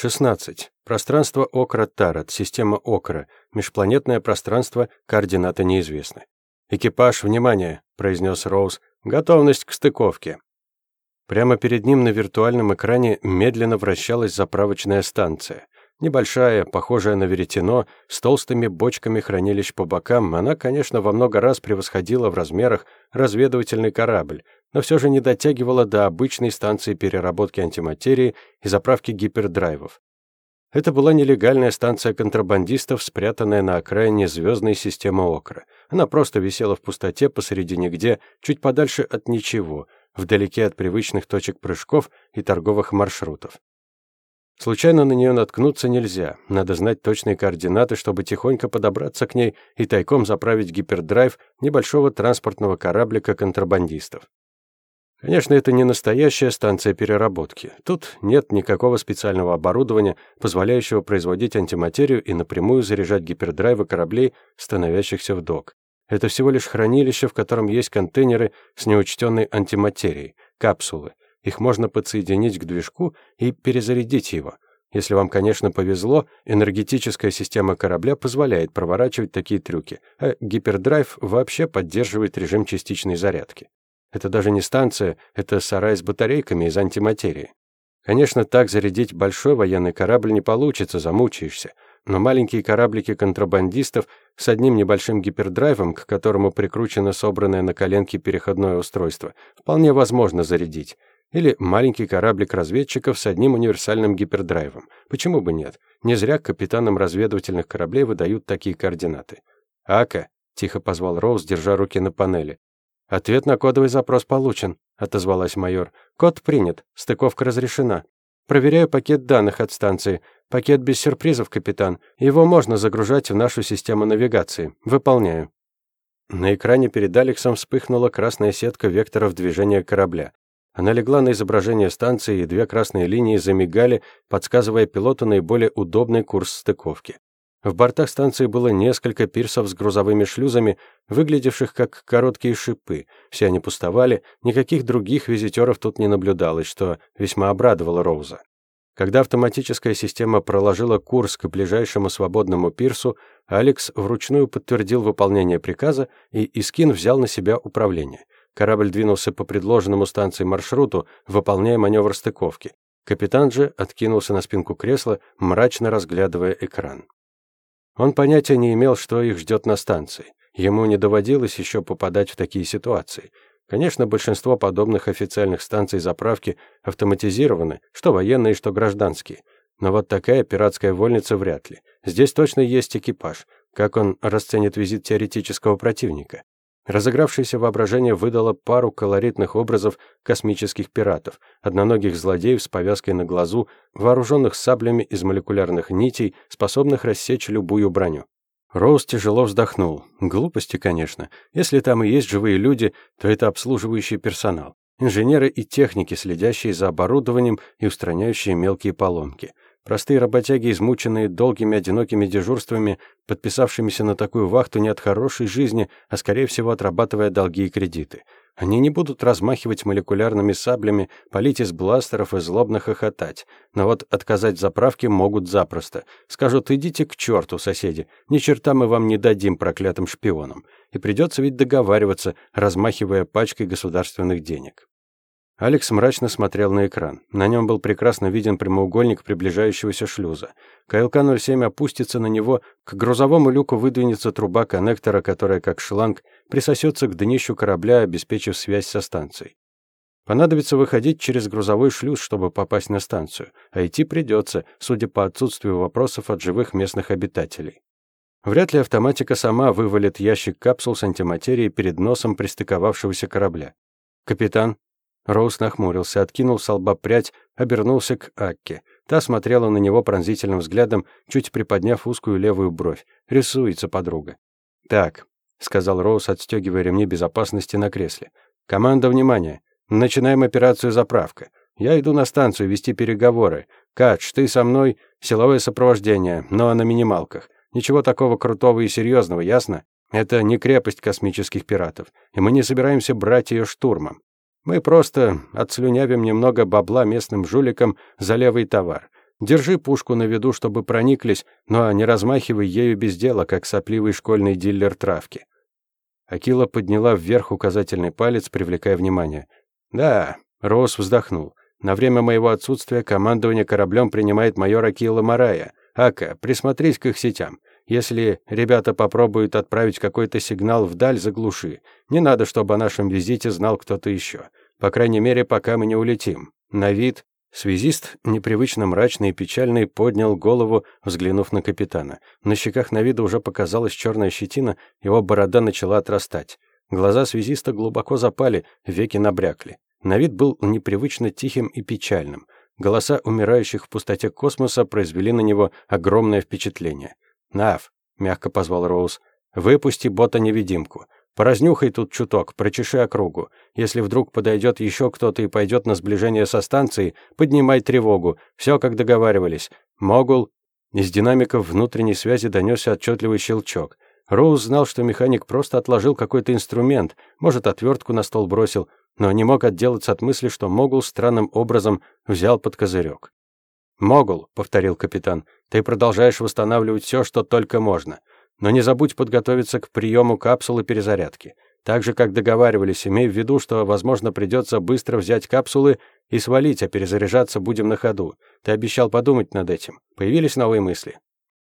16. Пространство Окра-Тарат, система Окра, межпланетное пространство, координаты неизвестны. «Экипаж, внимание!» – произнес Роуз. «Готовность к стыковке». Прямо перед ним на виртуальном экране медленно вращалась заправочная станция. Небольшая, похожая на веретено, с толстыми бочками хранилищ по бокам, она, конечно, во много раз превосходила в размерах разведывательный корабль, но все же не дотягивала до обычной станции переработки антиматерии и заправки гипердрайвов. Это была нелегальная станция контрабандистов, спрятанная на окраине звездной системы Окра. Она просто висела в пустоте посреди нигде, чуть подальше от ничего, вдалеке от привычных точек прыжков и торговых маршрутов. Случайно на нее наткнуться нельзя. Надо знать точные координаты, чтобы тихонько подобраться к ней и тайком заправить гипердрайв небольшого транспортного кораблика контрабандистов. Конечно, это не настоящая станция переработки. Тут нет никакого специального оборудования, позволяющего производить антиматерию и напрямую заряжать гипердрайвы кораблей, становящихся в док. Это всего лишь хранилище, в котором есть контейнеры с неучтенной антиматерией, капсулы, их можно подсоединить к движку и перезарядить его. Если вам, конечно, повезло, энергетическая система корабля позволяет проворачивать такие трюки, а гипердрайв вообще поддерживает режим частичной зарядки. Это даже не станция, это сарай с батарейками из антиматерии. Конечно, так зарядить большой военный корабль не получится, замучаешься, но маленькие кораблики контрабандистов с одним небольшим гипердрайвом, к которому прикручено собранное на коленке переходное устройство, вполне возможно зарядить. Или маленький кораблик разведчиков с одним универсальным гипердрайвом. Почему бы нет? Не зря капитанам разведывательных кораблей выдают такие координаты. «Ака», — тихо позвал Роуз, держа руки на панели. «Ответ на кодовый запрос получен», — отозвалась майор. «Код принят. Стыковка разрешена. Проверяю пакет данных от станции. Пакет без сюрпризов, капитан. Его можно загружать в нашу систему навигации. Выполняю». На экране перед Алексом вспыхнула красная сетка векторов движения корабля. Она легла на изображение станции, и две красные линии замигали, подсказывая пилоту наиболее удобный курс стыковки. В бортах станции было несколько пирсов с грузовыми шлюзами, выглядевших как короткие шипы. Все они пустовали, никаких других визитеров тут не наблюдалось, что весьма обрадовало Роуза. Когда автоматическая система проложила курс к ближайшему свободному пирсу, Алекс вручную подтвердил выполнение приказа, и Искин взял на себя управление. Корабль двинулся по предложенному станции маршруту, выполняя маневр стыковки. Капитан же откинулся на спинку кресла, мрачно разглядывая экран. Он понятия не имел, что их ждет на станции. Ему не доводилось еще попадать в такие ситуации. Конечно, большинство подобных официальных станций заправки автоматизированы, что военные, что гражданские. Но вот такая пиратская вольница вряд ли. Здесь точно есть экипаж. Как он расценит визит теоретического противника? Разыгравшееся воображение выдало пару колоритных образов космических пиратов, одноногих злодеев с повязкой на глазу, вооруженных саблями из молекулярных нитей, способных рассечь любую броню. Роуз тяжело вздохнул. Глупости, конечно. Если там и есть живые люди, то это обслуживающий персонал. Инженеры и техники, следящие за оборудованием и устраняющие мелкие поломки. Простые работяги, измученные долгими одинокими дежурствами, подписавшимися на такую вахту не от хорошей жизни, а скорее всего отрабатывая долги и кредиты. Они не будут размахивать молекулярными саблями, палить из бластеров и злобно хохотать. Но вот отказать в заправке могут запросто. Скажут, идите к черту, соседи, ни черта мы вам не дадим проклятым шпионам. И придется ведь договариваться, размахивая пачкой государственных денег. Алекс мрачно смотрел на экран. На нем был прекрасно виден прямоугольник приближающегося шлюза. КЛК-07 опустится на него, к грузовому люку выдвинется труба коннектора, которая, как шланг, присосется к днищу корабля, обеспечив связь со станцией. Понадобится выходить через грузовой шлюз, чтобы попасть на станцию, а идти придется, судя по отсутствию вопросов от живых местных обитателей. Вряд ли автоматика сама вывалит ящик капсул с антиматерией перед носом пристыковавшегося корабля. «Капитан», Роуз нахмурился, откинул с лба прядь, обернулся к Акке. Та смотрела на него пронзительным взглядом, чуть приподняв узкую левую бровь. Рисуется подруга. «Так», — сказал Роуз, отстегивая ремни безопасности на кресле. «Команда, внимание! Начинаем операцию «Заправка». Я иду на станцию вести переговоры. Кач, ты со мной, силовое сопровождение, но на минималках. Ничего такого крутого и серьезного, ясно? Это не крепость космических пиратов, и мы не собираемся брать ее штурмом. Мы просто отслюнявим немного бабла местным жуликам за левый товар. Держи пушку на виду, чтобы прониклись, но не размахивай ею без дела, как сопливый школьный диллер травки. Акила подняла вверх указательный палец, привлекая внимание. «Да», — Роуз вздохнул. «На время моего отсутствия командование кораблем принимает майор Акила Марая. Ака, присмотрись к их сетям. Если ребята попробуют отправить какой-то сигнал вдаль, заглуши. Не надо, чтобы о нашем визите знал кто-то еще. По крайней мере, пока мы не улетим. На вид Связист, непривычно мрачный и печальный, поднял голову, взглянув на капитана. На щеках на виду уже показалась черная щетина, его борода начала отрастать. Глаза связиста глубоко запали, веки набрякли. На вид был непривычно тихим и печальным. Голоса умирающих в пустоте космоса произвели на него огромное впечатление. «Нав», — мягко позвал Роуз, — «выпусти бота-невидимку. Поразнюхай тут чуток, прочеши округу. Если вдруг подойдет еще кто-то и пойдет на сближение со станцией, поднимай тревогу. Все, как договаривались. Могул...» Из динамиков внутренней связи донесся отчетливый щелчок. Роуз знал, что механик просто отложил какой-то инструмент, может, отвертку на стол бросил, но не мог отделаться от мысли, что Могул странным образом взял под козырек. «Могул», — повторил капитан, — «ты продолжаешь восстанавливать все, что только можно. Но не забудь подготовиться к приему капсулы перезарядки. Так же, как договаривались, имей в виду, что, возможно, придется быстро взять капсулы и свалить, а перезаряжаться будем на ходу. Ты обещал подумать над этим. Появились новые мысли.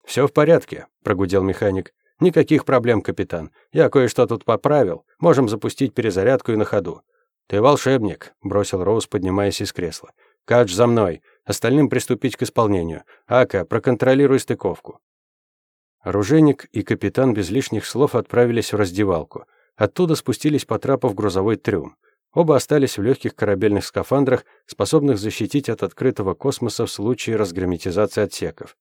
Все в порядке, прогудел механик. Никаких проблем, капитан. Я кое-что тут поправил. Можем запустить перезарядку и на ходу. Ты волшебник, бросил Роуз, поднимаясь из кресла. Кадж за мной. Остальным приступить к исполнению. Ака, проконтролируй стыковку. Оружейник и капитан без лишних слов отправились в раздевалку. Оттуда спустились по трапу в грузовой трюм. Оба остались в легких корабельных скафандрах, способных защитить от открытого космоса в случае разгерметизации отсеков.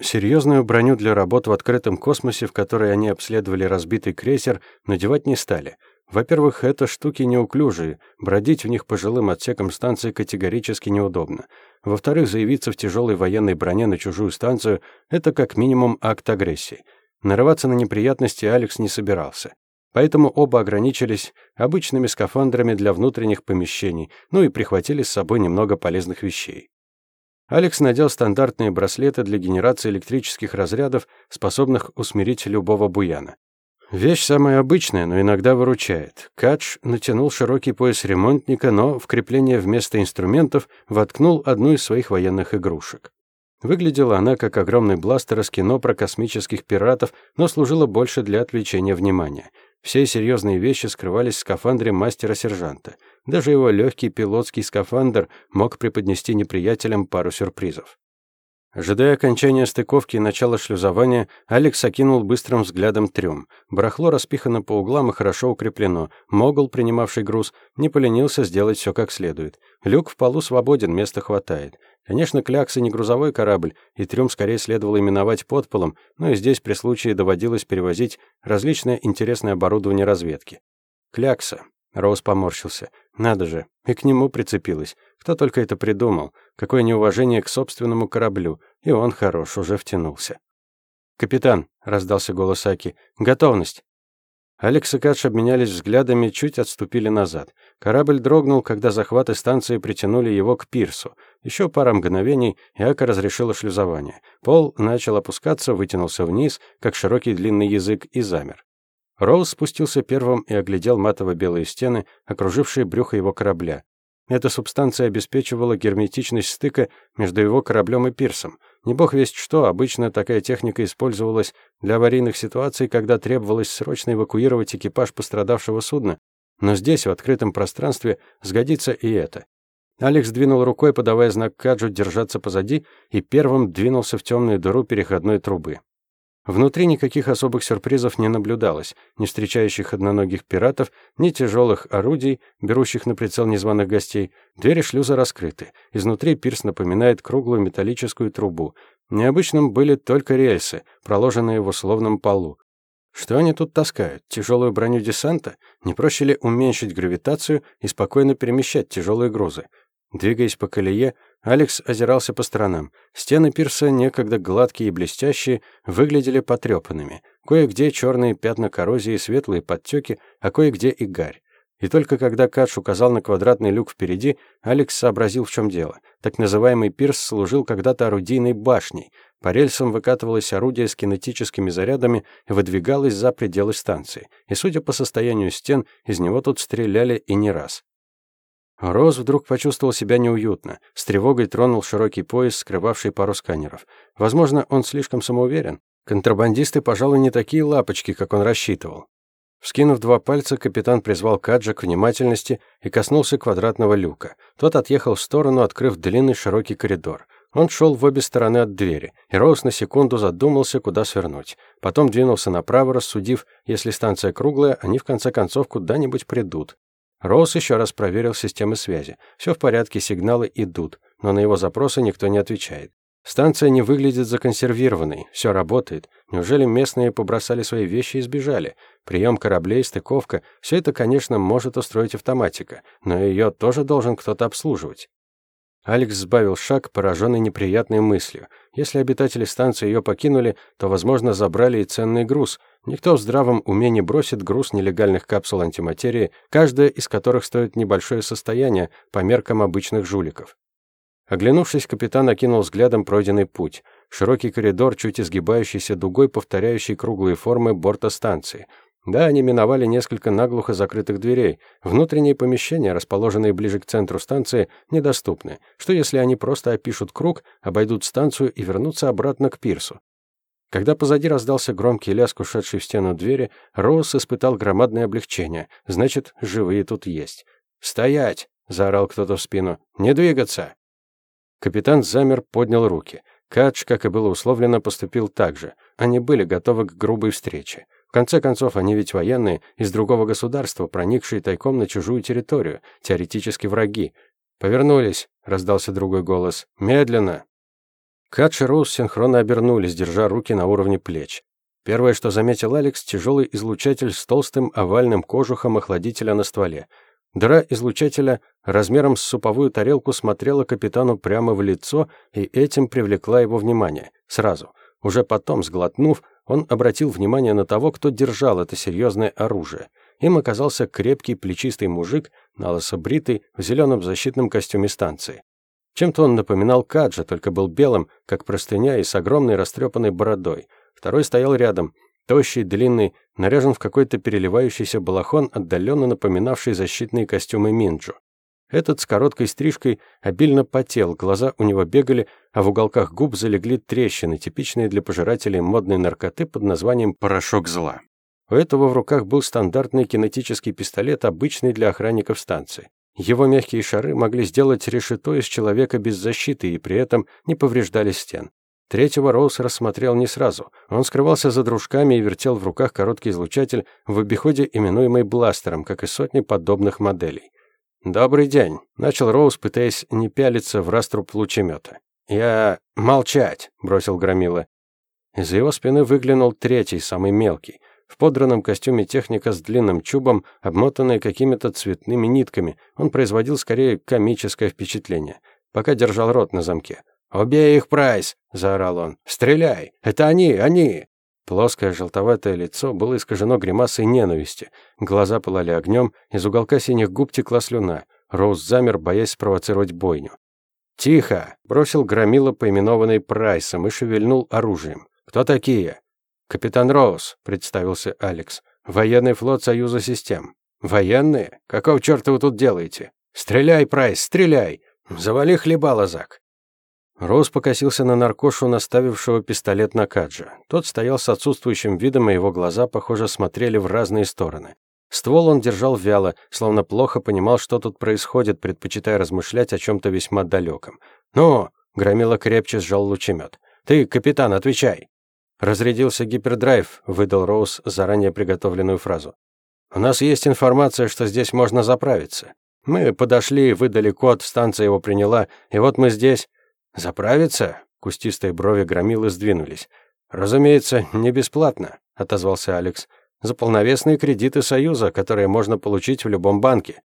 Серьезную броню для работ в открытом космосе, в которой они обследовали разбитый крейсер, надевать не стали – во-первых, это штуки неуклюжие, бродить в них по жилым отсекам станции категорически неудобно. Во-вторых, заявиться в тяжелой военной броне на чужую станцию – это как минимум акт агрессии. Нарываться на неприятности Алекс не собирался. Поэтому оба ограничились обычными скафандрами для внутренних помещений, ну и прихватили с собой немного полезных вещей. Алекс надел стандартные браслеты для генерации электрических разрядов, способных усмирить любого буяна. Вещь самая обычная, но иногда выручает. Кадж натянул широкий пояс ремонтника, но в крепление вместо инструментов воткнул одну из своих военных игрушек. Выглядела она как огромный бластер из кино про космических пиратов, но служила больше для отвлечения внимания. Все серьезные вещи скрывались в скафандре мастера-сержанта. Даже его легкий пилотский скафандр мог преподнести неприятелям пару сюрпризов. Ожидая окончания стыковки и начала шлюзования, Алекс окинул быстрым взглядом трюм. Барахло распихано по углам и хорошо укреплено. Могул, принимавший груз, не поленился сделать все как следует. Люк в полу свободен, места хватает. Конечно, Клякса не грузовой корабль, и трюм скорее следовало именовать подполом, но и здесь при случае доводилось перевозить различное интересное оборудование разведки. Клякса. Роуз поморщился. Надо же, и к нему прицепилась. Кто только это придумал. Какое неуважение к собственному кораблю. И он хорош, уже втянулся. «Капитан», — раздался голос Аки, — «готовность». Алекс и Кадж обменялись взглядами, чуть отступили назад. Корабль дрогнул, когда захваты станции притянули его к пирсу. Еще пара мгновений, и Ака разрешила шлюзование. Пол начал опускаться, вытянулся вниз, как широкий длинный язык, и замер. Роуз спустился первым и оглядел матово-белые стены, окружившие брюхо его корабля. Эта субстанция обеспечивала герметичность стыка между его кораблем и пирсом. Не бог весть что, обычно такая техника использовалась для аварийных ситуаций, когда требовалось срочно эвакуировать экипаж пострадавшего судна, но здесь, в открытом пространстве, сгодится и это. Алекс двинул рукой, подавая знак Каджу держаться позади, и первым двинулся в темную дыру переходной трубы. Внутри никаких особых сюрпризов не наблюдалось, ни встречающих одноногих пиратов, ни тяжелых орудий, берущих на прицел незваных гостей. Двери шлюза раскрыты. Изнутри пирс напоминает круглую металлическую трубу. Необычным были только рельсы, проложенные в условном полу. Что они тут таскают? Тяжелую броню десанта? Не проще ли уменьшить гравитацию и спокойно перемещать тяжелые грузы? Двигаясь по колее, Алекс озирался по сторонам. Стены пирса, некогда гладкие и блестящие, выглядели потрепанными. Кое-где черные пятна коррозии светлые подтеки, а кое-где и гарь. И только когда Кадж указал на квадратный люк впереди, Алекс сообразил, в чем дело. Так называемый пирс служил когда-то орудийной башней. По рельсам выкатывалось орудие с кинетическими зарядами и выдвигалось за пределы станции. И, судя по состоянию стен, из него тут стреляли и не раз. Роз вдруг почувствовал себя неуютно. С тревогой тронул широкий пояс, скрывавший пару сканеров. Возможно, он слишком самоуверен. Контрабандисты, пожалуй, не такие лапочки, как он рассчитывал. Вскинув два пальца, капитан призвал Каджа к внимательности и коснулся квадратного люка. Тот отъехал в сторону, открыв длинный широкий коридор. Он шел в обе стороны от двери, и Роуз на секунду задумался, куда свернуть. Потом двинулся направо, рассудив, если станция круглая, они в конце концов куда-нибудь придут. Роуз еще раз проверил системы связи. Все в порядке, сигналы идут, но на его запросы никто не отвечает. Станция не выглядит законсервированной, все работает. Неужели местные побросали свои вещи и сбежали? Прием кораблей, стыковка – все это, конечно, может устроить автоматика, но ее тоже должен кто-то обслуживать. Алекс сбавил шаг, пораженный неприятной мыслью. Если обитатели станции ее покинули, то, возможно, забрали и ценный груз. Никто в здравом уме не бросит груз нелегальных капсул антиматерии, каждая из которых стоит небольшое состояние по меркам обычных жуликов. Оглянувшись, капитан окинул взглядом пройденный путь. Широкий коридор, чуть изгибающийся дугой, повторяющий круглые формы борта станции. Да, они миновали несколько наглухо закрытых дверей. Внутренние помещения, расположенные ближе к центру станции, недоступны. Что если они просто опишут круг, обойдут станцию и вернутся обратно к пирсу? Когда позади раздался громкий лязг, ушедший в стену двери, Роуз испытал громадное облегчение. Значит, живые тут есть. «Стоять!» — заорал кто-то в спину. «Не двигаться!» Капитан замер, поднял руки. Кадж, как и было условлено, поступил так же. Они были готовы к грубой встрече. В конце концов, они ведь военные из другого государства, проникшие тайком на чужую территорию, теоретически враги. «Повернулись», — раздался другой голос. «Медленно». Кадж и Роуз синхронно обернулись, держа руки на уровне плеч. Первое, что заметил Алекс, тяжелый излучатель с толстым овальным кожухом охладителя на стволе. Дыра излучателя размером с суповую тарелку смотрела капитану прямо в лицо, и этим привлекла его внимание. Сразу. Уже потом, сглотнув, он обратил внимание на того, кто держал это серьезное оружие. Им оказался крепкий плечистый мужик, налысобритый, в зеленом защитном костюме станции. Чем-то он напоминал Каджа, только был белым, как простыня, и с огромной растрепанной бородой. Второй стоял рядом, Тощий, длинный, наряжен в какой-то переливающийся балахон, отдаленно напоминавший защитные костюмы Минджу. Этот с короткой стрижкой обильно потел, глаза у него бегали, а в уголках губ залегли трещины, типичные для пожирателей модной наркоты под названием «порошок зла». У этого в руках был стандартный кинетический пистолет, обычный для охранников станции. Его мягкие шары могли сделать решето из человека без защиты и при этом не повреждали стен. Третьего Роуз рассмотрел не сразу. Он скрывался за дружками и вертел в руках короткий излучатель в обиходе, именуемый бластером, как и сотни подобных моделей. «Добрый день», — начал Роуз, пытаясь не пялиться в раструб лучемета. «Я... молчать», — бросил Громила. Из-за его спины выглянул третий, самый мелкий, в подранном костюме техника с длинным чубом, обмотанный какими-то цветными нитками. Он производил скорее комическое впечатление, пока держал рот на замке. «Убей их, Прайс!» — заорал он. «Стреляй! Это они! Они!» Плоское желтоватое лицо было искажено гримасой ненависти. Глаза пылали огнем, из уголка синих губ текла слюна. Роуз замер, боясь спровоцировать бойню. «Тихо!» — бросил громила, поименованный Прайсом, и шевельнул оружием. «Кто такие?» «Капитан Роуз», — представился Алекс. «Военный флот Союза систем». «Военные? Какого черта вы тут делаете?» «Стреляй, Прайс, стреляй! Завали хлебало, Зак!» Роуз покосился на наркошу, наставившего пистолет на Каджа. Тот стоял с отсутствующим видом, и его глаза, похоже, смотрели в разные стороны. Ствол он держал вяло, словно плохо понимал, что тут происходит, предпочитая размышлять о чем-то весьма далеком. «Ну!» — Громила крепче сжал лучемет. «Ты, капитан, отвечай!» «Разрядился гипердрайв», — выдал Роуз заранее приготовленную фразу. «У нас есть информация, что здесь можно заправиться. Мы подошли, выдали код, станция его приняла, и вот мы здесь...» «Заправиться?» — кустистые брови громилы сдвинулись. «Разумеется, не бесплатно», — отозвался Алекс. «За полновесные кредиты Союза, которые можно получить в любом банке.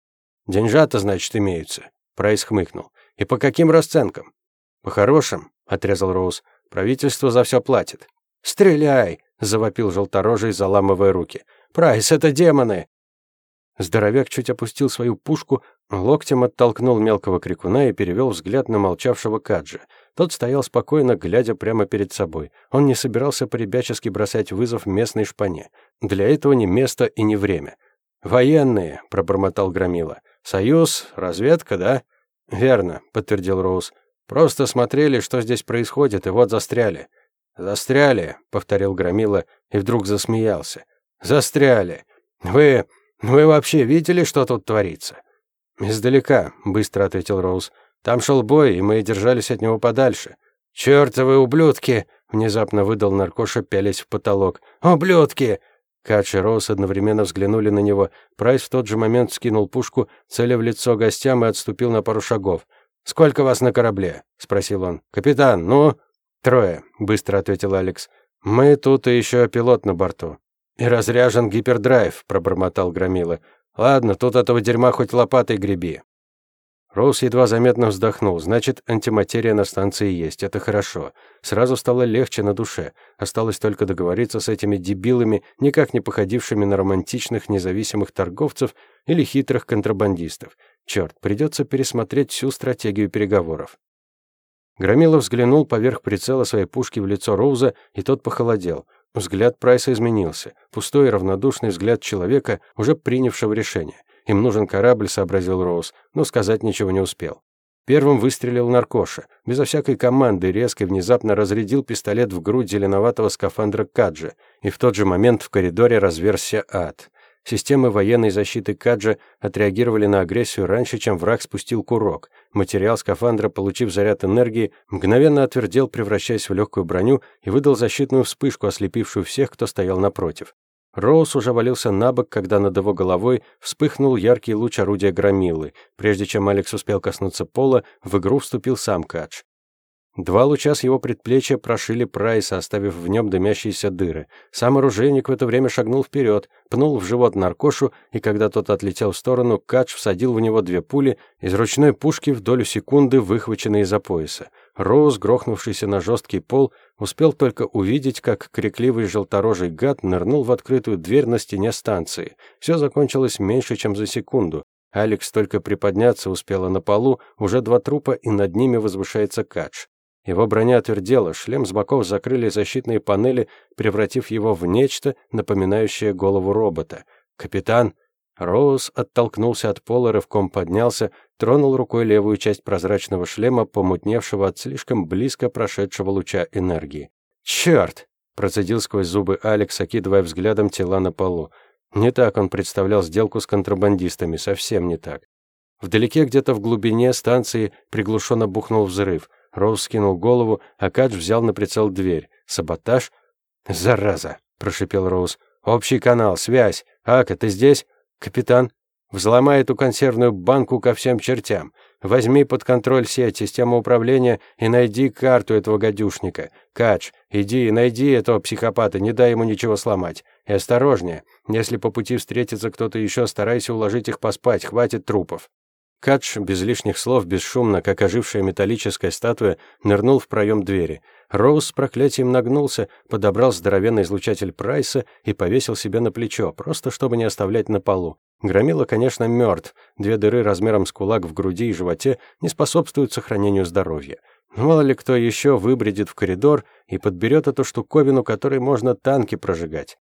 Деньжата, значит, имеются», — Прайс хмыкнул. «И по каким расценкам?» «По хорошим», — отрезал Роуз. «Правительство за все платит». «Стреляй!» — завопил желторожий, заламывая руки. «Прайс, это демоны!» Здоровяк чуть опустил свою пушку, локтем оттолкнул мелкого крикуна и перевел взгляд на молчавшего Каджа. Тот стоял спокойно, глядя прямо перед собой. Он не собирался поребячески бросать вызов местной шпане. Для этого не место и не время. «Военные», — пробормотал Громила. «Союз, разведка, да?» «Верно», — подтвердил Роуз. «Просто смотрели, что здесь происходит, и вот застряли». «Застряли», — повторил Громила и вдруг засмеялся. «Застряли. Вы... вы вообще видели, что тут творится?» «Издалека», — быстро ответил Роуз. «Там шел бой, и мы держались от него подальше». «Чёртовы ублюдки!» — внезапно выдал наркоша, пялясь в потолок. «Ублюдки!» Кач и Роуз одновременно взглянули на него. Прайс в тот же момент скинул пушку, целя в лицо гостям и отступил на пару шагов. «Сколько вас на корабле?» — спросил он. «Капитан, ну?» «Трое», — быстро ответил Алекс. «Мы тут и еще пилот на борту». «И разряжен гипердрайв», — пробормотал Громила. «Ладно, тут этого дерьма хоть лопатой греби». Роуз едва заметно вздохнул. Значит, антиматерия на станции есть. Это хорошо. Сразу стало легче на душе. Осталось только договориться с этими дебилами, никак не походившими на романтичных независимых торговцев или хитрых контрабандистов. Черт, придется пересмотреть всю стратегию переговоров. Громилов взглянул поверх прицела своей пушки в лицо Роуза, и тот похолодел. Взгляд Прайса изменился. Пустой и равнодушный взгляд человека, уже принявшего решение. Им нужен корабль, сообразил Роуз, но сказать ничего не успел. Первым выстрелил наркоша. Безо всякой команды резко и внезапно разрядил пистолет в грудь зеленоватого скафандра Каджа, и в тот же момент в коридоре разверзся ад. Системы военной защиты Каджа отреагировали на агрессию раньше, чем враг спустил курок. Материал скафандра, получив заряд энергии, мгновенно отвердел, превращаясь в легкую броню, и выдал защитную вспышку, ослепившую всех, кто стоял напротив. Роуз уже валился на бок, когда над его головой вспыхнул яркий луч орудия громилы. Прежде чем Алекс успел коснуться пола, в игру вступил сам Кадж. Два луча с его предплечья прошили Прайса, оставив в нем дымящиеся дыры. Сам оружейник в это время шагнул вперед, пнул в живот наркошу, и когда тот отлетел в сторону, Кадж всадил в него две пули из ручной пушки в долю секунды, выхваченные из-за пояса. Роуз, грохнувшийся на жесткий пол, успел только увидеть, как крикливый желторожий гад нырнул в открытую дверь на стене станции. Все закончилось меньше, чем за секунду. Алекс только приподняться успела на полу, уже два трупа, и над ними возвышается Кадж. Его броня отвердела, шлем с боков закрыли защитные панели, превратив его в нечто, напоминающее голову робота. «Капитан!» Роуз оттолкнулся от пола, рывком поднялся, тронул рукой левую часть прозрачного шлема, помутневшего от слишком близко прошедшего луча энергии. «Черт!» — процедил сквозь зубы Алекс, окидывая взглядом тела на полу. Не так он представлял сделку с контрабандистами, совсем не так. Вдалеке, где-то в глубине станции, приглушенно бухнул взрыв. Роуз скинул голову, а Кадж взял на прицел дверь. «Саботаж?» «Зараза!» — прошипел Роуз. «Общий канал, связь. Ака, ты здесь?» «Капитан, взломай эту консервную банку ко всем чертям. Возьми под контроль сеть, систему управления и найди карту этого гадюшника. Кач, иди и найди этого психопата, не дай ему ничего сломать. И осторожнее. Если по пути встретится кто-то еще, старайся уложить их поспать, хватит трупов». Кадж без лишних слов, бесшумно, как ожившая металлическая статуя, нырнул в проем двери. Роуз с проклятием нагнулся, подобрал здоровенный излучатель Прайса и повесил себе на плечо, просто чтобы не оставлять на полу. Громила, конечно, мертв. Две дыры размером с кулак в груди и животе не способствуют сохранению здоровья. Мало ли кто еще выбредет в коридор и подберет эту штуковину, которой можно танки прожигать.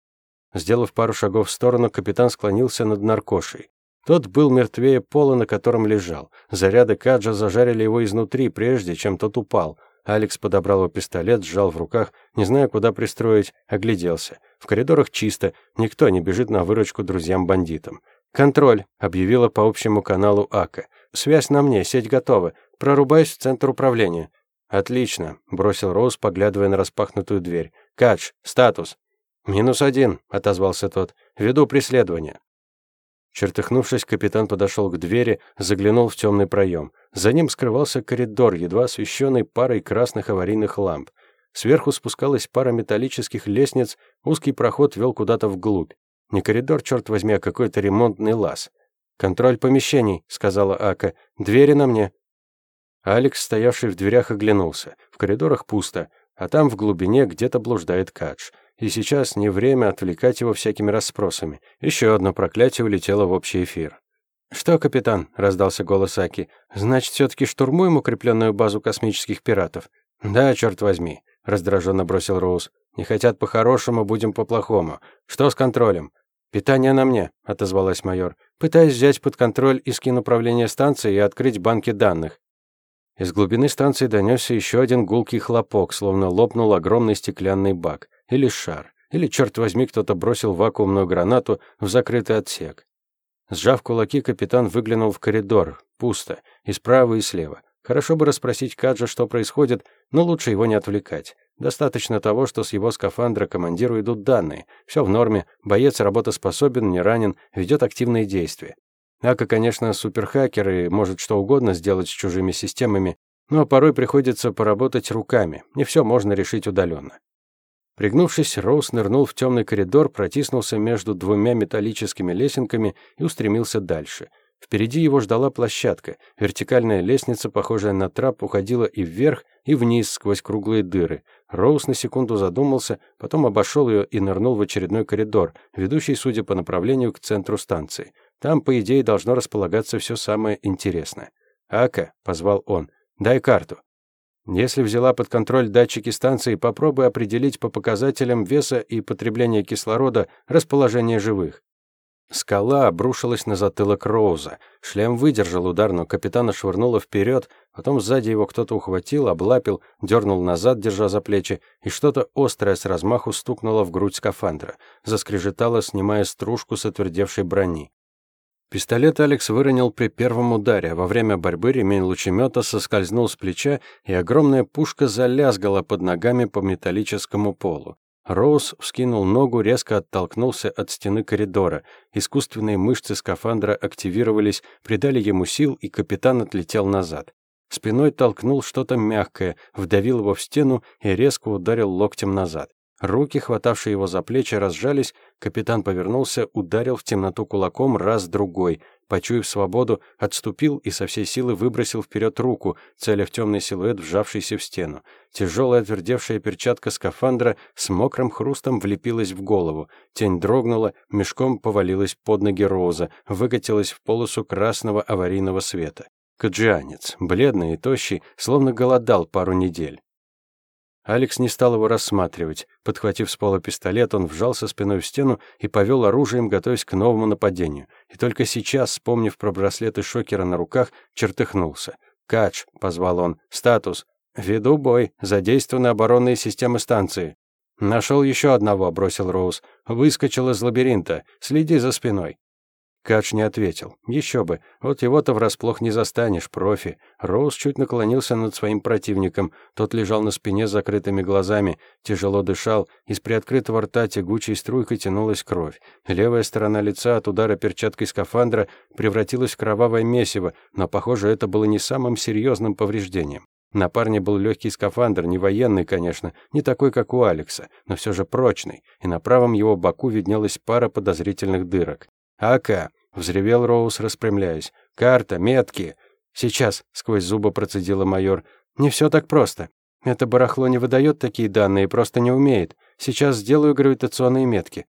Сделав пару шагов в сторону, капитан склонился над наркошей. Тот был мертвее пола, на котором лежал. Заряды Каджа зажарили его изнутри, прежде чем тот упал. Алекс подобрал его пистолет, сжал в руках, не зная, куда пристроить, огляделся. В коридорах чисто, никто не бежит на выручку друзьям-бандитам. «Контроль», — объявила по общему каналу АКа. «Связь на мне, сеть готова. Прорубаюсь в центр управления». «Отлично», — бросил Роуз, поглядывая на распахнутую дверь. «Кадж, статус». «Минус один», — отозвался тот. «Веду преследование». Чертыхнувшись, капитан подошел к двери, заглянул в темный проем. За ним скрывался коридор, едва освещенный парой красных аварийных ламп. Сверху спускалась пара металлических лестниц, узкий проход вел куда-то вглубь. Не коридор, черт возьми, а какой-то ремонтный лаз. «Контроль помещений», — сказала Ака. «Двери на мне». Алекс, стоявший в дверях, оглянулся. В коридорах пусто. А там в глубине где-то блуждает Кадж. И сейчас не время отвлекать его всякими расспросами. Еще одно проклятие улетело в общий эфир. «Что, капитан?» — раздался голос Аки. «Значит, все-таки штурмуем укрепленную базу космических пиратов?» «Да, черт возьми», — раздраженно бросил Роуз. «Не хотят по-хорошему, будем по-плохому. Что с контролем?» «Питание на мне», — отозвалась майор. «Пытаюсь взять под контроль искин управления станцией и открыть банки данных». Из глубины станции донесся еще один гулкий хлопок, словно лопнул огромный стеклянный бак. Или шар. Или, черт возьми, кто-то бросил вакуумную гранату в закрытый отсек. Сжав кулаки, капитан выглянул в коридор. Пусто. И справа, и слева. Хорошо бы расспросить Каджа, что происходит, но лучше его не отвлекать. Достаточно того, что с его скафандра командиру идут данные. Все в норме, боец работоспособен, не ранен, ведет активные действия. Ака, конечно, суперхакер и может что угодно сделать с чужими системами, но порой приходится поработать руками. Не все можно решить удаленно. Пригнувшись, Роуз нырнул в темный коридор, протиснулся между двумя металлическими лесенками и устремился дальше. Впереди его ждала площадка. Вертикальная лестница, похожая на трап, уходила и вверх, и вниз сквозь круглые дыры. Роуз на секунду задумался, потом обошел ее и нырнул в очередной коридор, ведущий, судя по направлению, к центру станции. Там, по идее, должно располагаться все самое интересное. «Ака», — позвал он, — «дай карту». Если взяла под контроль датчики станции, попробуй определить по показателям веса и потребления кислорода расположение живых. Скала обрушилась на затылок Роуза. Шлем выдержал удар, но капитана швырнуло вперед, потом сзади его кто-то ухватил, облапил, дернул назад, держа за плечи, и что-то острое с размаху стукнуло в грудь скафандра, заскрежетало, снимая стружку с отвердевшей брони. Пистолет Алекс выронил при первом ударе, во время борьбы ремень лучемета соскользнул с плеча, и огромная пушка залязгала под ногами по металлическому полу. Роуз вскинул ногу, резко оттолкнулся от стены коридора. Искусственные мышцы скафандра активировались, придали ему сил, и капитан отлетел назад. Спиной толкнул что-то мягкое, вдавил его в стену и резко ударил локтем назад. Руки, хватавшие его за плечи, разжались, капитан повернулся, ударил в темноту кулаком раз-другой, почуяв свободу, отступил и со всей силы выбросил вперед руку, целя в темный силуэт, вжавшийся в стену. Тяжелая отвердевшая перчатка скафандра с мокрым хрустом влепилась в голову. Тень дрогнула, мешком повалилась под ноги Роза, выкатилась в полосу красного аварийного света. Каджианец, бледный и тощий, словно голодал пару недель. Алекс не стал его рассматривать. Подхватив с пола пистолет, он вжался спиной в стену и повел оружием, готовясь к новому нападению. И только сейчас, вспомнив про браслеты шокера на руках, чертыхнулся. «Кач», — позвал он, — «статус». «Веду бой. Задействованы оборонные системы станции». «Нашел еще одного», — бросил Роуз. «Выскочил из лабиринта. Следи за спиной». Кач не ответил. Еще бы. Вот его-то врасплох не застанешь, профи. Роуз чуть наклонился над своим противником. Тот лежал на спине с закрытыми глазами, тяжело дышал, из приоткрытого рта тягучей струйкой тянулась кровь. Левая сторона лица от удара перчаткой скафандра превратилась в кровавое месиво, но, похоже, это было не самым серьезным повреждением. На парне был легкий скафандр, не военный, конечно, не такой, как у Алекса, но все же прочный, и на правом его боку виднелась пара подозрительных дырок. «Ака!» — взревел Роуз, распрямляясь. «Карта, метки!» «Сейчас!» — сквозь зубы процедила майор. «Не все так просто. Это барахло не выдает такие данные, просто не умеет. Сейчас сделаю гравитационные метки.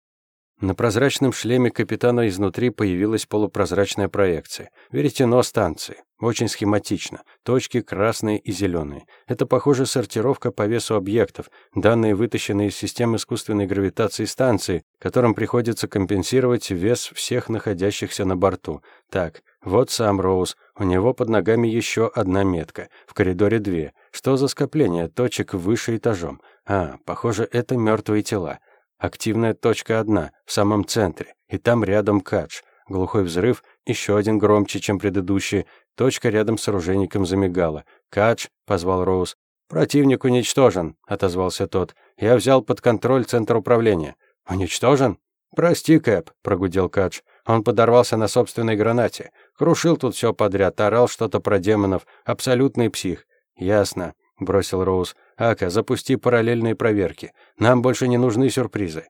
На прозрачном шлеме капитана изнутри появилась полупрозрачная проекция. Веретено станции. Очень схематично. Точки красные и зеленые. Это, похоже, сортировка по весу объектов. Данные вытащены из системы искусственной гравитации станции, которым приходится компенсировать вес всех находящихся на борту. Так, вот сам Роуз. У него под ногами еще одна метка. В коридоре две. Что за скопление точек выше этажом? А, похоже, это мертвые тела. Активная точка одна, в самом центре, и там рядом Кадж. Глухой взрыв, еще один громче, чем предыдущий. Точка рядом с оружейником замигала. «Кадж», — позвал Роуз. «Противник уничтожен», — отозвался тот. «Я взял под контроль центр управления». «Уничтожен?» «Прости, Кэп», — прогудел Кадж. Он подорвался на собственной гранате. Крушил тут все подряд, орал что-то про демонов. Абсолютный псих. «Ясно», — бросил Роуз. «Ака, запусти параллельные проверки. Нам больше не нужны сюрпризы».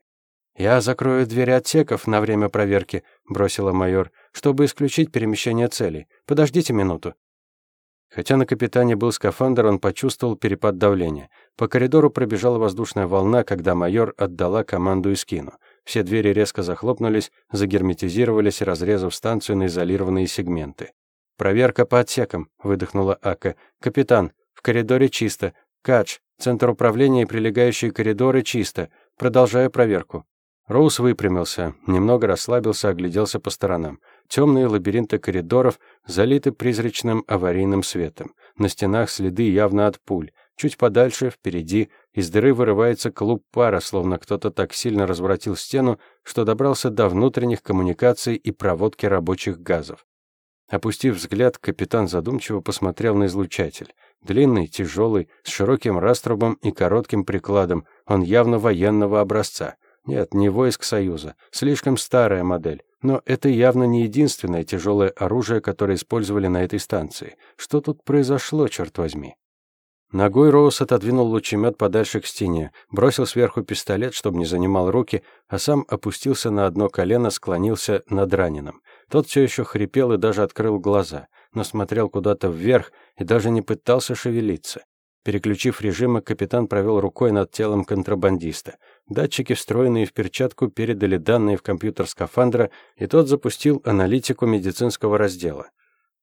«Я закрою двери отсеков на время проверки», — бросила майор, «чтобы исключить перемещение целей. Подождите минуту». Хотя на капитане был скафандр, он почувствовал перепад давления. По коридору пробежала воздушная волна, когда майор отдала команду Искину. Все двери резко захлопнулись, загерметизировались, разрезав станцию на изолированные сегменты. «Проверка по отсекам», — выдохнула Ака. «Капитан, в коридоре чисто. Кадж, центр управления и прилегающие коридоры чисто. Продолжаю проверку». Роуз выпрямился, немного расслабился, огляделся по сторонам. Темные лабиринты коридоров залиты призрачным аварийным светом. На стенах следы явно от пуль. Чуть подальше, впереди, из дыры вырывается клуб пара, словно кто-то так сильно разворотил стену, что добрался до внутренних коммуникаций и проводки рабочих газов. Опустив взгляд, капитан задумчиво посмотрел на излучатель. Длинный, тяжелый, с широким раструбом и коротким прикладом, он явно военного образца. Нет, не войск Союза, слишком старая модель. Но это явно не единственное тяжелое оружие, которое использовали на этой станции. Что тут произошло, черт возьми? Ногой Роуз отодвинул лучемет подальше к стене, бросил сверху пистолет, чтобы не занимал руки, а сам опустился на одно колено, склонился над раненым. Тот все еще хрипел и даже открыл глаза, но смотрел куда-то вверх и даже не пытался шевелиться. Переключив режимы, капитан провел рукой над телом контрабандиста. Датчики, встроенные в перчатку, передали данные в компьютер скафандра, и тот запустил аналитику медицинского раздела.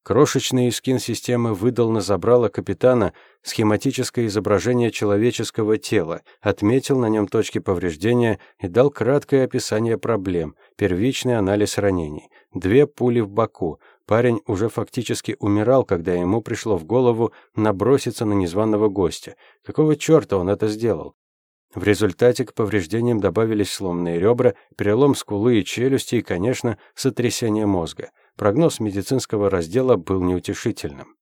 Крошечный скин системы выдал на забрало капитана схематическое изображение человеческого тела, отметил на нем точки повреждения и дал краткое описание проблем, первичный анализ ранений. Две пули в боку. Парень уже фактически умирал, когда ему пришло в голову наброситься на незваного гостя. Какого черта он это сделал? В результате к повреждениям добавились сломанные ребра, перелом скулы и челюсти и, конечно, сотрясение мозга. Прогноз медицинского раздела был неутешительным.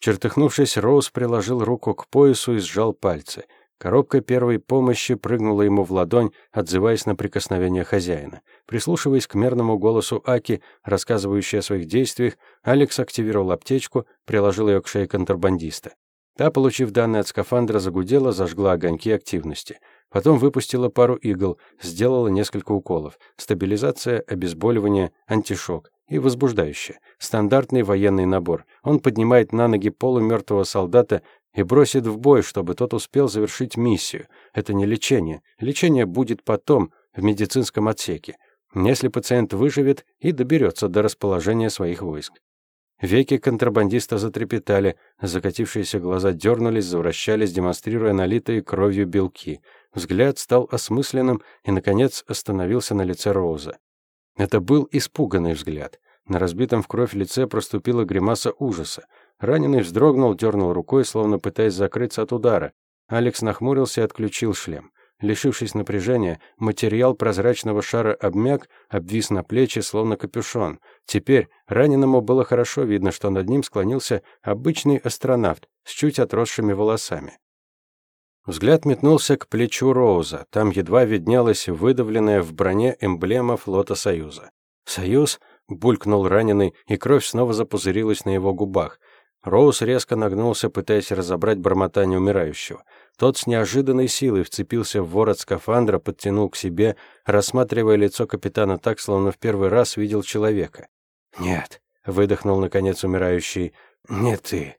Чертыхнувшись, Роуз приложил руку к поясу и сжал пальцы. Коробка первой помощи прыгнула ему в ладонь, отзываясь на прикосновение хозяина. Прислушиваясь к мерному голосу Аки, рассказывающей о своих действиях, Алекс активировал аптечку, приложил ее к шее контрабандиста. Та, получив данные от скафандра, загудела, зажгла огоньки активности. Потом выпустила пару игл, сделала несколько уколов. Стабилизация, обезболивание, антишок и возбуждающее. Стандартный военный набор. Он поднимает на ноги полумертвого солдата и бросит в бой, чтобы тот успел завершить миссию. Это не лечение. Лечение будет потом, в медицинском отсеке, если пациент выживет и доберется до расположения своих войск. Веки контрабандиста затрепетали, закатившиеся глаза дернулись, завращались, демонстрируя налитые кровью белки. Взгляд стал осмысленным и, наконец, остановился на лице Роуза. Это был испуганный взгляд. На разбитом в кровь лице проступила гримаса ужаса. Раненый вздрогнул, дернул рукой, словно пытаясь закрыться от удара. Алекс нахмурился и отключил шлем. Лишившись напряжения, материал прозрачного шара обмяк, обвис на плечи, словно капюшон. Теперь раненому было хорошо видно, что над ним склонился обычный астронавт с чуть отросшими волосами. Взгляд метнулся к плечу Роуза. Там едва виднелась выдавленная в броне эмблема флота Союза. «Союз?» — булькнул раненый, и кровь снова запузырилась на его губах. Роуз резко нагнулся, пытаясь разобрать бормотание умирающего. Тот с неожиданной силой вцепился в ворот скафандра, подтянул к себе, рассматривая лицо капитана так, словно в первый раз видел человека. «Нет», — выдохнул наконец умирающий, — «не ты».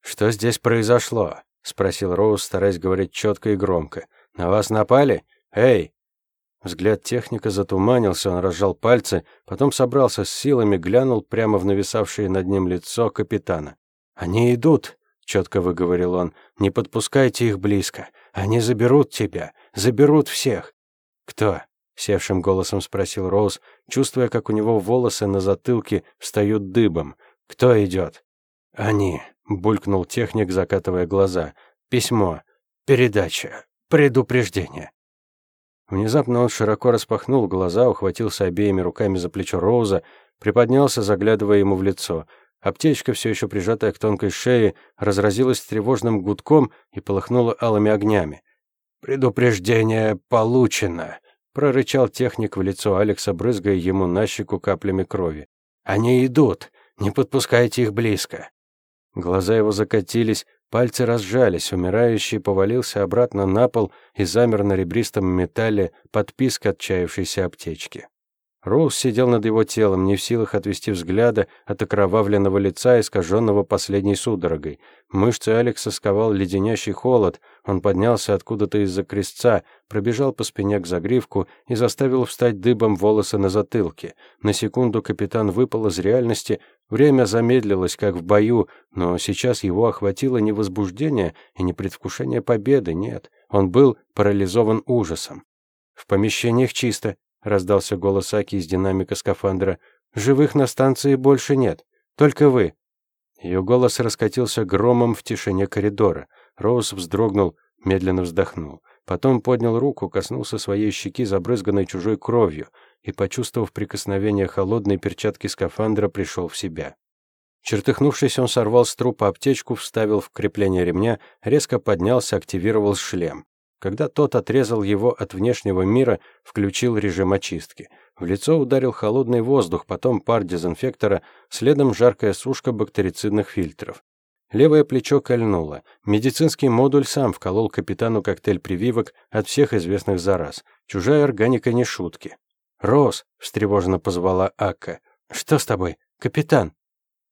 «Что здесь произошло?» — спросил Роуз, стараясь говорить четко и громко. «На вас напали? Эй!» Взгляд техника затуманился, он разжал пальцы, потом собрался с силами, глянул прямо в нависавшее над ним лицо капитана. «Они идут!» — четко выговорил он. «Не подпускайте их близко. Они заберут тебя. Заберут всех». «Кто?» — севшим голосом спросил Роуз, чувствуя, как у него волосы на затылке встают дыбом. «Кто идет?» «Они», булькнул техник, закатывая глаза. Письмо, передача, предупреждение. Внезапно он широко распахнул глаза, ухватился обеими руками за плечо Роуза, приподнялся, заглядывая ему в лицо. Аптечка, все еще прижатая к тонкой шее, разразилась тревожным гудком и полыхнула алыми огнями. «Предупреждение получено», — прорычал техник в лицо Алекса, брызгая ему на щеку каплями крови. «Они идут. Не подпускайте их близко». Глаза его закатились, пальцы разжались, умирающий повалился обратно на пол и замер на ребристом металле подписка отчаявшейся аптечки. Роуз сидел над его телом, не в силах отвести взгляда от окровавленного лица, искаженного последней судорогой. Мышцы Алекса сковал леденящий холод. Он поднялся откуда-то из-за крестца, пробежал по спине к загривку и заставил встать дыбом волосы на затылке. На секунду капитан выпал из реальности, время замедлилось, как в бою, но сейчас его охватило не возбуждение и не предвкушение победы, нет. Он был парализован ужасом. В помещениях чисто, раздался голос Аки из динамика скафандра. Живых на станции больше нет, только вы. Ее голос раскатился громом в тишине коридора. Роуз вздрогнул, медленно вздохнул. Потом поднял руку, коснулся своей щеки, забрызганной чужой кровью, и, почувствовав прикосновение холодной перчатки скафандра, пришел в себя. Чертыхнувшись, он сорвал с трупа аптечку, вставил в крепление ремня, резко поднялся, активировал шлем. Когда тот отрезал его от внешнего мира, включил режим очистки. В лицо ударил холодный воздух, потом пар дезинфектора, следом жаркая сушка бактерицидных фильтров. Левое плечо кольнуло. Медицинский модуль сам вколол капитану коктейль прививок от всех известных зараз. Чужая органика не шутки. «Рос!» — встревоженно позвала Акка. «Что с тобой, капитан?»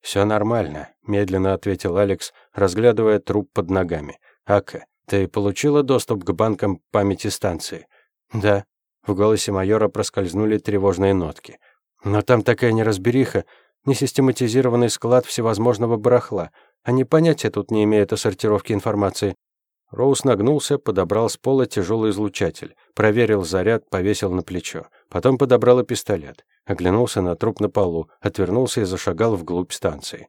«Все нормально», — медленно ответил Алекс, разглядывая труп под ногами. «Акка, ты получила доступ к банкам памяти станции? Да. В голосе майора проскользнули тревожные нотки. Но там такая неразбериха, несистематизированный склад всевозможного барахла. Они понятия тут не имеют о сортировке информации. Роуз нагнулся, подобрал с пола тяжелый излучатель, проверил заряд, повесил на плечо. Потом подобрал и пистолет. Оглянулся на труп на полу, отвернулся и зашагал вглубь станции.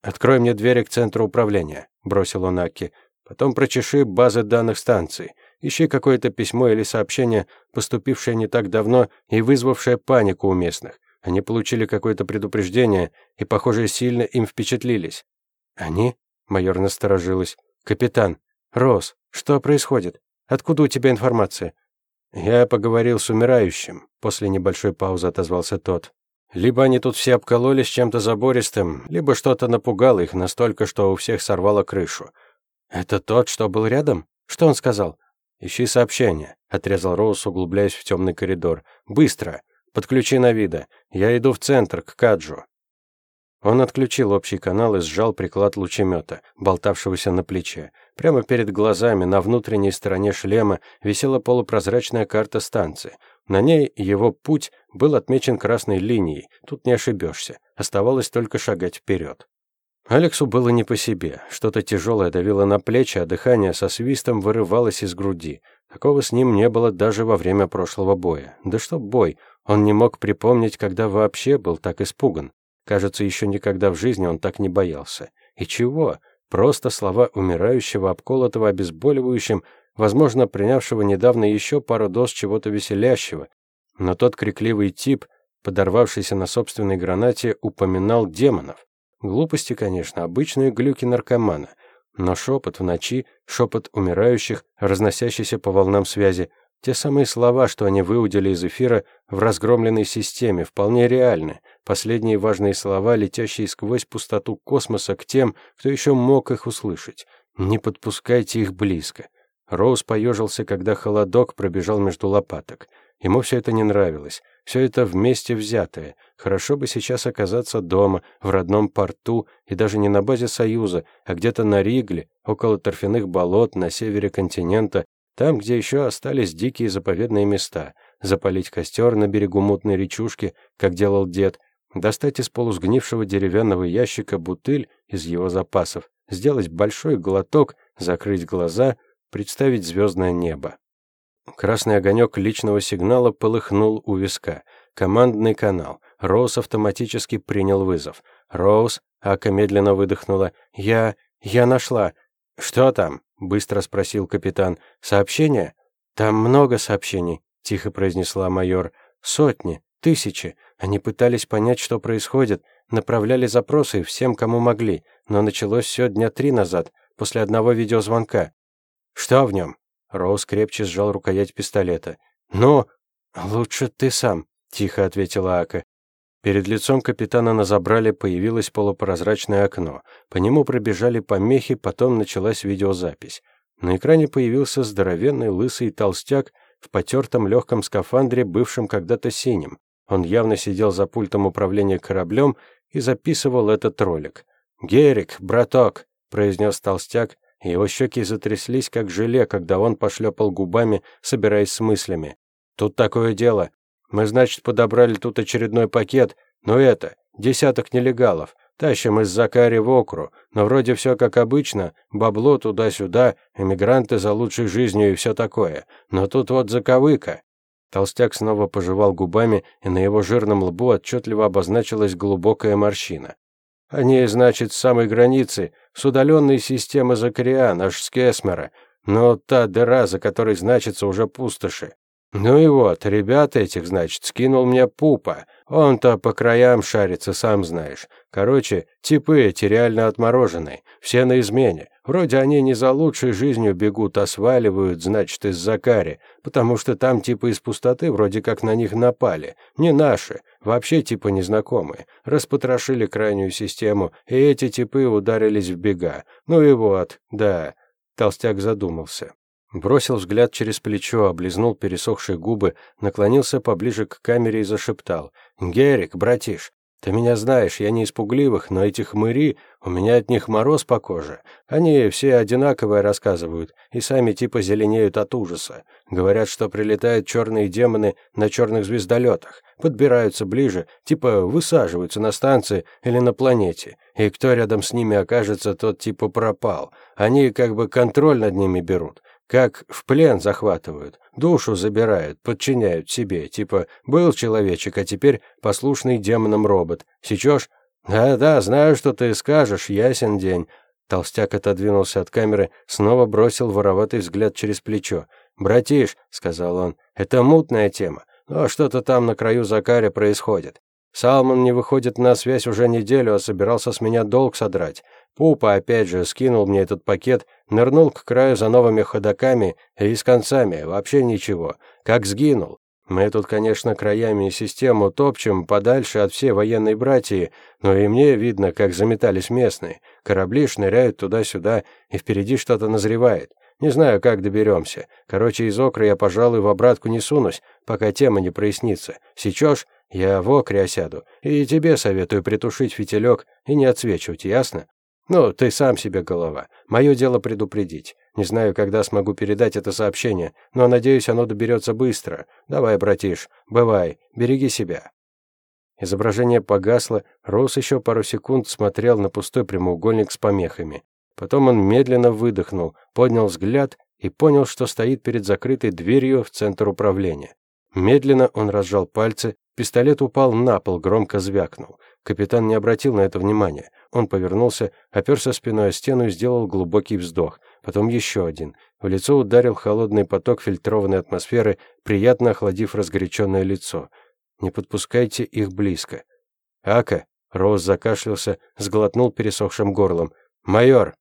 «Открой мне двери к центру управления», — бросил он Акки. Потом прочеши базы данных станции. Ищи какое-то письмо или сообщение, поступившее не так давно и вызвавшее панику у местных. Они получили какое-то предупреждение и, похоже, сильно им впечатлились. Они? Майор насторожилась. Капитан. Рос, что происходит? Откуда у тебя информация? Я поговорил с умирающим. После небольшой паузы отозвался тот. Либо они тут все обкололись чем-то забористым, либо что-то напугало их настолько, что у всех сорвало крышу. «Это тот, что был рядом? Что он сказал?» «Ищи сообщение», — отрезал Роуз, углубляясь в темный коридор. «Быстро! Подключи на вида. Я иду в центр, к Каджу». Он отключил общий канал и сжал приклад лучемета, болтавшегося на плече. Прямо перед глазами, на внутренней стороне шлема, висела полупрозрачная карта станции. На ней его путь был отмечен красной линией, тут не ошибешься. Оставалось только шагать вперед. Алексу было не по себе. Что-то тяжелое давило на плечи, а дыхание со свистом вырывалось из груди. Такого с ним не было даже во время прошлого боя. Да что бой, он не мог припомнить, когда вообще был так испуган. Кажется, еще никогда в жизни он так не боялся. И чего? Просто слова умирающего, обколотого обезболивающим, возможно, принявшего недавно еще пару доз чего-то веселящего. Но тот крикливый тип, подорвавшийся на собственной гранате, упоминал демонов. Глупости, конечно, обычные глюки наркомана. Но шепот в ночи, шепот умирающих, разносящийся по волнам связи, те самые слова, что они выудили из эфира в разгромленной системе, вполне реальны. Последние важные слова, летящие сквозь пустоту космоса к тем, кто еще мог их услышать. «Не подпускайте их близко». Роуз поежился, когда холодок пробежал между лопаток. Ему все это не нравилось. Все это вместе взятое. Хорошо бы сейчас оказаться дома, в родном порту, и даже не на базе Союза, а где-то на Ригле, около торфяных болот на севере континента, там, где еще остались дикие заповедные места. Запалить костер на берегу мутной речушки, как делал дед, достать из полусгнившего деревянного ящика бутыль из его запасов, сделать большой глоток, закрыть глаза, представить звездное небо. Красный огонек личного сигнала полыхнул у виска. Командный канал. Роуз автоматически принял вызов. «Роуз», — Ака медленно выдохнула. «Я... я нашла». «Что там?» — быстро спросил капитан. «Сообщение?» «Там много сообщений», — тихо произнесла майор. «Сотни, тысячи. Они пытались понять, что происходит, направляли запросы всем, кому могли, но началось все дня три назад, после одного видеозвонка». «Что в нем?» Роуз крепче сжал рукоять пистолета. «Ну, лучше ты сам», — тихо ответила Ака. Перед лицом капитана на забрале появилось полупрозрачное окно. По нему пробежали помехи, потом началась видеозапись. На экране появился здоровенный лысый толстяк в потертом легком скафандре, бывшем когда-то синим. Он явно сидел за пультом управления кораблем и записывал этот ролик. «Герик, браток», — произнес толстяк, его щеки затряслись, как желе, когда он пошлепал губами, собираясь с мыслями. «Тут такое дело. Мы, значит, подобрали тут очередной пакет, но это, десяток нелегалов. Тащим из Закари в Окру, но вроде все как обычно, бабло туда-сюда, эмигранты за лучшей жизнью и все такое. Но тут вот заковыка». Толстяк снова пожевал губами, и на его жирном лбу отчетливо обозначилась глубокая морщина. Они, значит, с самой границы, с удаленной системы Закариан, аж с Кесмера, но та дыра, за которой значится уже пустоши. Ну и вот, ребят этих, значит, скинул мне пупа. Он-то по краям шарится, сам знаешь. Короче, типы эти реально отмороженные, все на измене. Вроде они не за лучшей жизнью бегут, а сваливают, значит, из Закари, потому что там типа из пустоты вроде как на них напали. Не наши, вообще типа незнакомые. Распотрошили крайнюю систему, и эти типы ударились в бега. Ну и вот, да. Толстяк задумался. Бросил взгляд через плечо, облизнул пересохшие губы, наклонился поближе к камере и зашептал. «Герик, братиш, ты меня знаешь, я не испугливых, но эти хмыри, у меня от них мороз по коже. Они все одинаковое рассказывают, и сами типа зеленеют от ужаса. Говорят, что прилетают черные демоны на черных звездолетах, подбираются ближе, типа высаживаются на станции или на планете, и кто рядом с ними окажется, тот типа пропал. Они как бы контроль над ними берут. Как в плен захватывают, душу забирают, подчиняют себе, типа был человечек, а теперь послушный демонам робот. Сечешь? Да-да, знаю, что ты скажешь, ясен день. Толстяк отодвинулся от камеры, снова бросил вороватый взгляд через плечо. «Братиш», — сказал он, — «это мутная тема, но что-то там на краю Закаря происходит. Салман не выходит на связь уже неделю, а собирался с меня долг содрать. Пупа опять же скинул мне этот пакет, нырнул к краю за новыми ходоками и с концами, вообще ничего. Как сгинул. Мы тут, конечно, краями систему топчем подальше от всей военной братьи, но и мне видно, как заметались местные. Корабли шныряют туда-сюда, и впереди что-то назревает. Не знаю, как доберемся. Короче, из окра я, пожалуй, в обратку не сунусь, пока тема не прояснится. Сечешь? Я в окре осяду. И тебе советую притушить фитилек и не отсвечивать, ясно? Ну, ты сам себе голова. Мое дело предупредить. Не знаю, когда смогу передать это сообщение, но надеюсь, оно доберется быстро. Давай, братиш, бывай, береги себя. Изображение погасло, Роуз еще пару секунд смотрел на пустой прямоугольник с помехами. Потом он медленно выдохнул, поднял взгляд и понял, что стоит перед закрытой дверью в центр управления. Медленно он разжал пальцы, пистолет упал на пол, громко звякнул. Капитан не обратил на это внимания. Он повернулся, оперся спиной о стену и сделал глубокий вздох. Потом еще один. В лицо ударил холодный поток фильтрованной атмосферы, приятно охладив разгоряченное лицо. «Не подпускайте их близко». «Ака!» — Роуз закашлялся, сглотнул пересохшим горлом. «Майор!»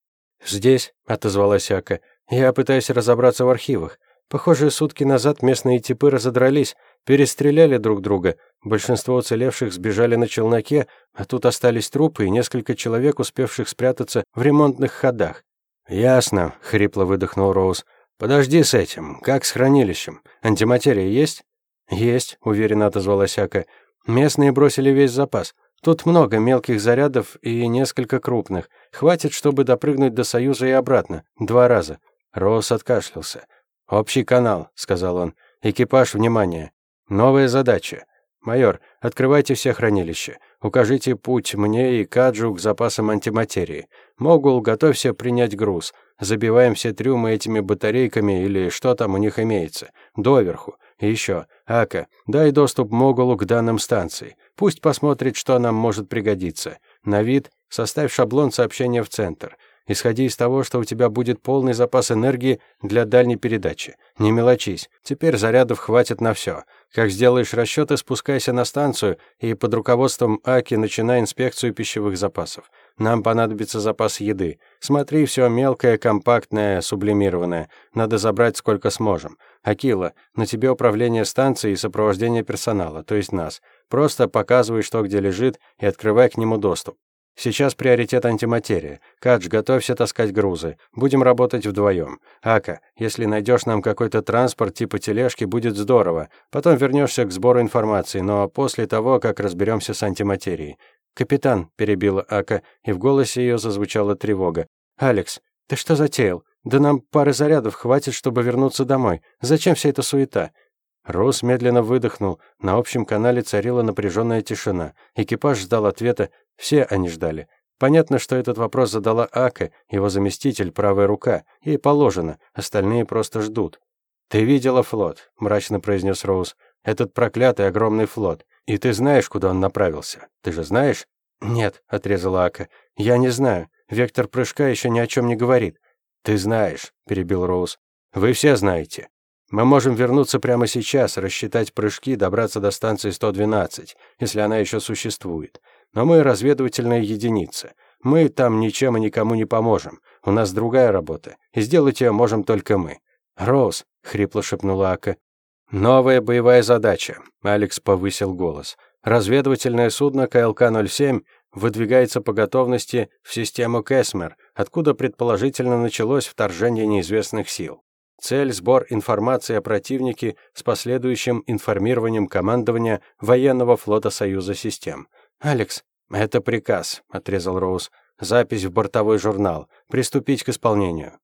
«Здесь», — отозвалась Ака. «Я пытаюсь разобраться в архивах. Похоже, сутки назад местные типы разодрались, перестреляли друг друга. Большинство уцелевших сбежали на челноке, а тут остались трупы и несколько человек, успевших спрятаться в ремонтных ходах. «Ясно», — хрипло выдохнул Роуз. «Подожди с этим. Как с хранилищем? Антиматерия есть?» «Есть», — уверенно отозвалась Ака. «Местные бросили весь запас. Тут много мелких зарядов и несколько крупных. Хватит, чтобы допрыгнуть до Союза и обратно. Два раза». Роуз откашлялся. «Общий канал», — сказал он. «Экипаж, внимание! Новая задача. Майор, открывайте все хранилища. Укажите путь мне и Каджу к запасам антиматерии. Могул, готовься принять груз. Забиваем все трюмы этими батарейками или что там у них имеется. Доверху. И еще. Ака, дай доступ Могулу к данным станции. Пусть посмотрит, что нам может пригодиться. На вид составь шаблон сообщения в центр. Исходи из того, что у тебя будет полный запас энергии для дальней передачи. Не мелочись. Теперь зарядов хватит на все. Как сделаешь расчеты, спускайся на станцию и под руководством Аки начинай инспекцию пищевых запасов. Нам понадобится запас еды. Смотри, все мелкое, компактное, сублимированное. Надо забрать сколько сможем. Акила, на тебе управление станцией и сопровождение персонала, то есть нас. Просто показывай, что где лежит, и открывай к нему доступ. Сейчас приоритет антиматерия. Кадж, готовься таскать грузы. Будем работать вдвоем. Ака, если найдешь нам какой-то транспорт типа тележки, будет здорово. Потом вернешься к сбору информации, но после того, как разберемся с антиматерией. «Капитан», — перебила Ака, и в голосе ее зазвучала тревога. «Алекс, ты что затеял? Да нам пары зарядов хватит, чтобы вернуться домой. Зачем вся эта суета?» Роуз медленно выдохнул. На общем канале царила напряженная тишина. Экипаж ждал ответа. Все они ждали. Понятно, что этот вопрос задала Ака, его заместитель, правая рука. Ей положено, остальные просто ждут. «Ты видела флот», — мрачно произнес Роуз. «Этот проклятый огромный флот. И ты знаешь, куда он направился. Ты же знаешь?» «Нет», — отрезала Ака. «Я не знаю. Вектор прыжка еще ни о чем не говорит». «Ты знаешь», — перебил Роуз. «Вы все знаете. Мы можем вернуться прямо сейчас, рассчитать прыжки, добраться до станции 112, если она еще существует. Но мы разведывательная единица. Мы там ничем и никому не поможем. У нас другая работа, и сделать ее можем только мы. Роуз, хрипло шепнула Ака. Новая боевая задача. Алекс повысил голос. Разведывательное судно КЛК-07 выдвигается по готовности в систему Кэсмер, откуда предположительно началось вторжение неизвестных сил. Цель – сбор информации о противнике с последующим информированием командования военного флота Союза систем. «Алекс, это приказ», – отрезал Роуз. «Запись в бортовой журнал. Приступить к исполнению».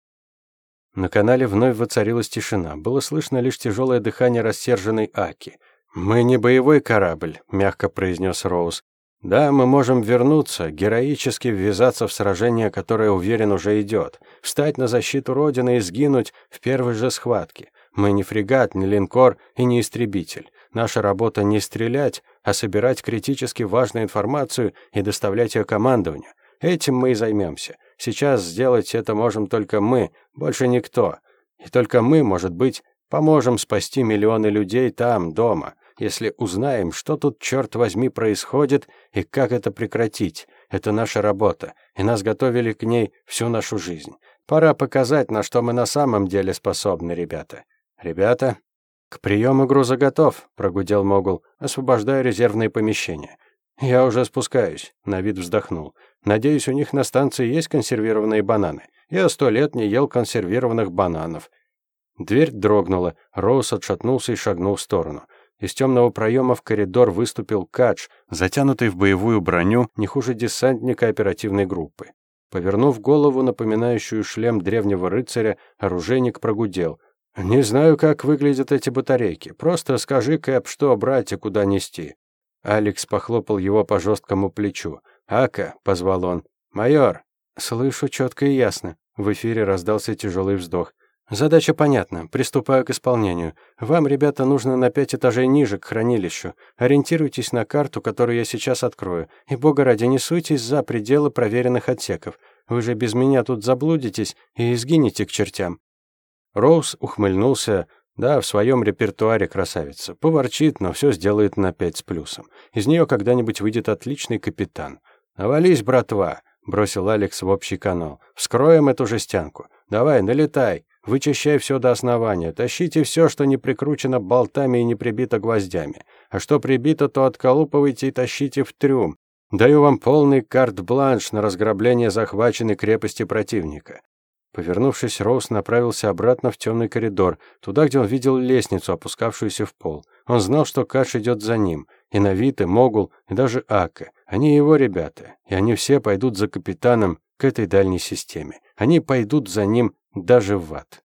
На канале вновь воцарилась тишина. Было слышно лишь тяжелое дыхание рассерженной Аки. «Мы не боевой корабль», — мягко произнес Роуз. Да, мы можем вернуться, героически ввязаться в сражение, которое, уверен, уже идет, встать на защиту Родины и сгинуть в первой же схватке. Мы не фрегат, не линкор и не истребитель. Наша работа не стрелять, а собирать критически важную информацию и доставлять ее командованию. Этим мы и займемся. Сейчас сделать это можем только мы, больше никто. И только мы, может быть, поможем спасти миллионы людей там, дома если узнаем, что тут, черт возьми, происходит и как это прекратить. Это наша работа, и нас готовили к ней всю нашу жизнь. Пора показать, на что мы на самом деле способны, ребята. Ребята, к приему груза готов, прогудел Могул, освобождая резервные помещения. Я уже спускаюсь, на вид вздохнул. Надеюсь, у них на станции есть консервированные бананы. Я сто лет не ел консервированных бананов. Дверь дрогнула, Роуз отшатнулся и шагнул в сторону. Из темного проема в коридор выступил Кадж, затянутый в боевую броню, не хуже десантника оперативной группы. Повернув голову, напоминающую шлем древнего рыцаря, оружейник прогудел. «Не знаю, как выглядят эти батарейки. Просто скажи, Кэп, что брать и куда нести». Алекс похлопал его по жесткому плечу. «Ака», — позвал он. «Майор». «Слышу четко и ясно». В эфире раздался тяжелый вздох. Задача понятна. Приступаю к исполнению. Вам, ребята, нужно на пять этажей ниже, к хранилищу. Ориентируйтесь на карту, которую я сейчас открою. И, бога ради, не суйтесь за пределы проверенных отсеков. Вы же без меня тут заблудитесь и изгинете к чертям». Роуз ухмыльнулся. Да, в своем репертуаре красавица. Поворчит, но все сделает на пять с плюсом. Из нее когда-нибудь выйдет отличный капитан. «Навались, братва!» — бросил Алекс в общий канал. «Вскроем эту жестянку. Давай, налетай!» Вычищай все до основания, тащите все, что не прикручено болтами и не прибито гвоздями. А что прибито, то отколупывайте и тащите в трюм. Даю вам полный карт-бланш на разграбление захваченной крепости противника. Повернувшись, Роуз направился обратно в темный коридор, туда, где он видел лестницу, опускавшуюся в пол. Он знал, что Каш идет за ним, и Навиты, Могул, и даже Ака. Они его ребята, и они все пойдут за капитаном к этой дальней системе. Они пойдут за ним даже в ад.